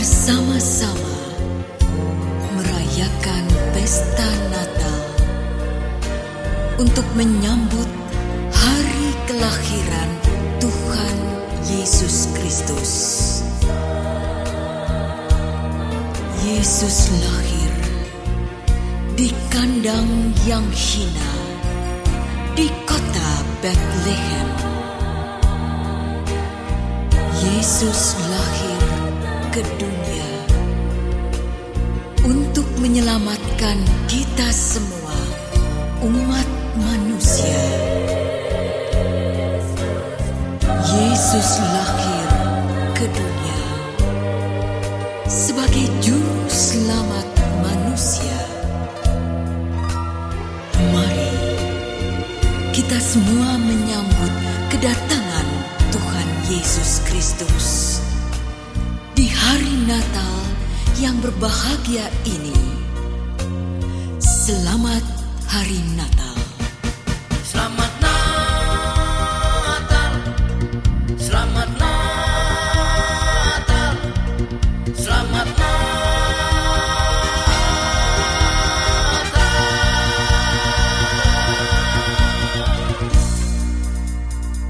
bersama-sama merayakan pesta Natal untuk menyambut hari kelahiran Tuhan Yesus Kristus. Yesus lahir di kandang yang hina di kota Bethlehem. Yesus lahir ke dunia untuk menyelamatkan kita semua, umat manusia. Yesus lahir ke dunia sebagai juru selamat manusia. Mari kita semua menyambut kedatangan Tuhan Yesus Kristus Natal yang berbahagia ini. Selamat Hari Natal.